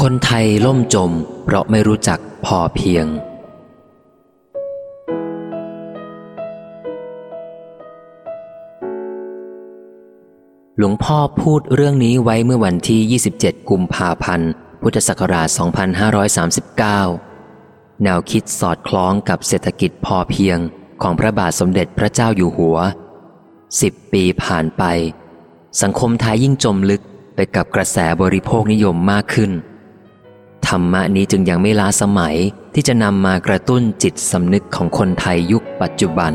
คนไทยล่มจม เพราะไม่รู้จักพอเพียง หลวงพ่อพูดเรื่องนี้ไว้เมื่อวันที่ 27 กุมภาพันธ์ พุทธศักราช 2539 แนวคิดสอดคล้องกับเศรษฐกิจพอเพียงของพระบาทสมเด็จพระเจ้าอยู่หัวสิบปีผ่านไป สังคมไทยยิ่งจมลึกไปกับกระแสบริโภคนิยมมากขึ้น รรมะนี้จึงยังไม่ล้าสมัยที่จะนำมากระตุ้นจิตสำนึกของคนไทยยุคปัจจุบัน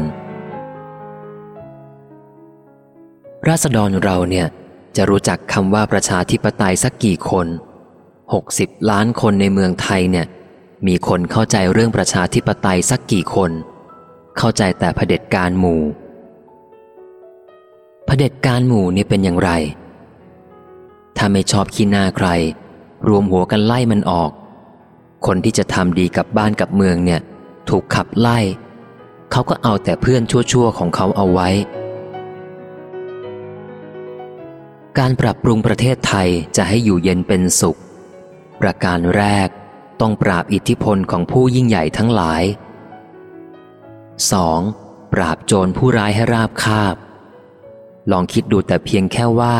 ราษฎรเราเนี่ยจะรู้จักคำว่าประชาธิปไตยสักกี่คน 60 ล้านคนในเมืองไทยเนี่ย มีคนเข้าใจเรื่องประชาธิปไตยสักกี่คน เข้าใจแต่เผด็จการหมู่เผด็จการหมู่นี่เป็นอย่างไร ถ้าไม่ชอบขี้หน้าใคร รวมหัวกันไล่มันออก คนที่จะทำดีกับบ้านกับเมืองเนี่ย ถูกขับไล่ เขาก็เอาแต่เพื่อนชั่วๆของเขาเอาไว้ การปรับปรุงประเทศไทยจะให้อยู่เย็นเป็นสุข ประการแรกต้องปราบอิทธิพลของผู้ยิ่งใหญ่ทั้งหลาย 2. ปราบโจรผู้ร้ายให้ราบคาบ ลองคิดดูแต่เพียงแค่ว่า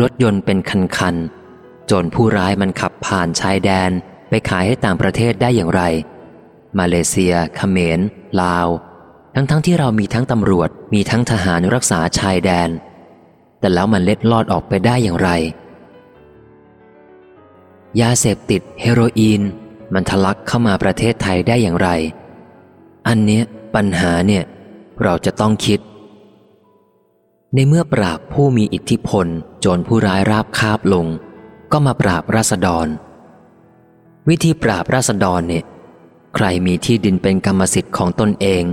รถยนต์เป็นคันๆ จรผู้ร้ายมันขับผ่านชายแดนไปขายให้ต่างประเทศได้อย่างไร มาเลเซียเขมร ลาว ทั้งๆทที่เรามีทั้งตำรวจ มีทั้งทหารรักษาชายแดน แต่แล้วมันเล็ดลอดออกไปได้อย่างไร ยาเสพติดเฮโรอีน มันทะลักเข้ามาประเทศไทยได้อย่างไร อันเนี้ยปัญหาเนี่ย เราจะต้องคิด ในเมื่อปราบผู้มีอิทธิพล โจรผู้ร้ายราบคาบลง ก็มาปราบราษฎร วิธีปราบราษฎรเนี่ย ใครมีที่ดินเป็นกรรมสิทธิ์ของตนเอง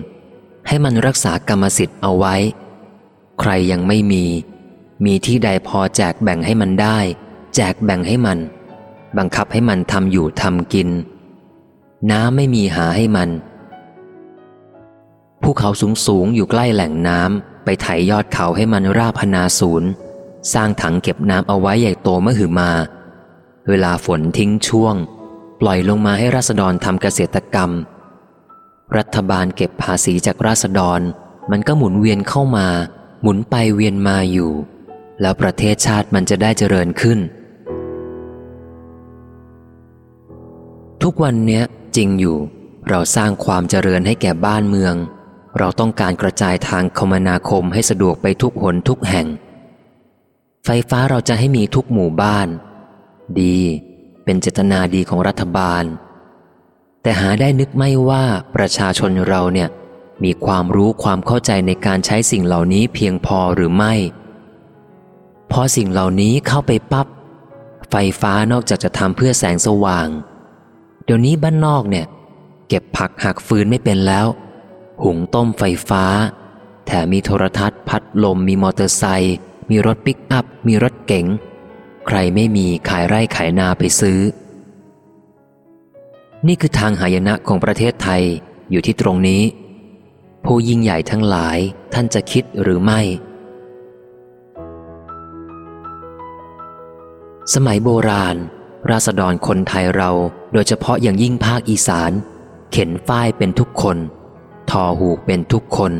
ให้มันรักษากรรมสิทธิ์เอาไว้ ใครยังไม่มี มีที่ใดพอแจกแบ่งให้มันได้ แจกแบ่งให้มัน บังคับให้มันทำอยู่ทำกิน น้ำไม่มีหาให้มันภูเขาสูงสูงอยู่ใกล้แหล่งน้ำไปไถยอดเขาให้มันราพนาศูนย์ สร้างถังเก็บน้ำเอาไว้ใหญ่โตมหึมา เวลาฝนทิ้งช่วง ปล่อยลงมาให้ราษฎรทำเกษตรกรรม รัฐบาลเก็บภาษีจากราษฎร มันก็หมุนเวียนเข้ามา หมุนไปเวียนมาอยู่ แล้วประเทศชาติมันจะได้เจริญขึ้น ทุกวันเนี้ยจริงอยู่ เราสร้างความเจริญให้แก่บ้านเมือง เราต้องการกระจายทางคมนาคมให้สะดวกไปทุกหนทุกแห่ง ไฟฟ้าเราจะให้มีทุกหมู่บ้าน ดีเป็นเจตนาดีของรัฐบาล แต่หาได้นึกไม่ว่าประชาชนเราเนี่ยมีความรู้ความเข้าใจในการใช้สิ่งเหล่านี้เพียงพอหรือไม่ พอสิ่งเหล่านี้เข้าไปปับ๊บไฟฟ้านอกจากจะทำเพื่อแสงสว่าง เดี๋ยวนี้บ้านนอกเนี่ย เก็บผักหักฟืนไม่เป็นแล้ว หุงต้มไฟฟ้า แถมมีโทรทัศน์พัดลมมีมอเตอร์ไซค์ มีรถปิกอัพ มีรถเก๋ง ใครไม่มีขายไร่ขายนาไปซื้อ นี่คือทางหายนะของประเทศไทยอยู่ที่ตรงนี้ ผู้ยิ่งใหญ่ทั้งหลายท่านจะคิดหรือไม่ สมัยโบราณ ราษฎรคนไทยเราโดยเฉพาะอย่างยิ่งภาคอีสาน เข็นฝ้ายเป็นทุกคน ทอหูกเป็นทุกคน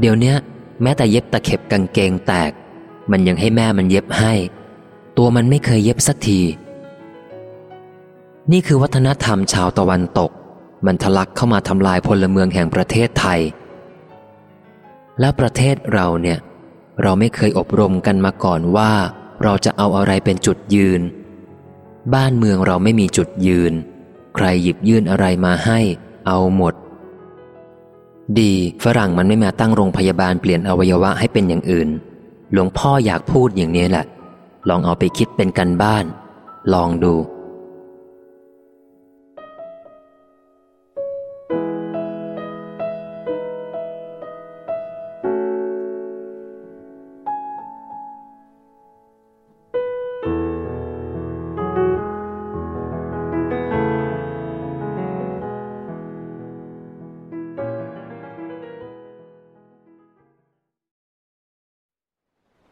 เดี๋ยวนี้ แม้แต่เย็บตะเข็บกางเกงแตก มันยังให้แม่มันเย็บให้ ตัวมันไม่เคยเย็บสักที นี่คือวัฒนธรรมชาวตะวันตก มันทะลักเข้ามาทำลายพลเมืองแห่งประเทศไทย และประเทศเราเนี่ย เราไม่เคยอบรมกันมาก่อนว่า เราจะเอาอะไรเป็นจุดยืน บ้านเมืองเราไม่มีจุดยืน ใครหยิบยื่นอะไรมาให้ เอาหมด ดีฝรั่งมันไม่มาตั้งโรงพยาบาลเปลี่ยนอวัยวะให้เป็นอย่างอื่น หลวงพ่ออยากพูดอย่างนี้แหละ ลองเอาไปคิดเป็นกันบ้าน ลองดู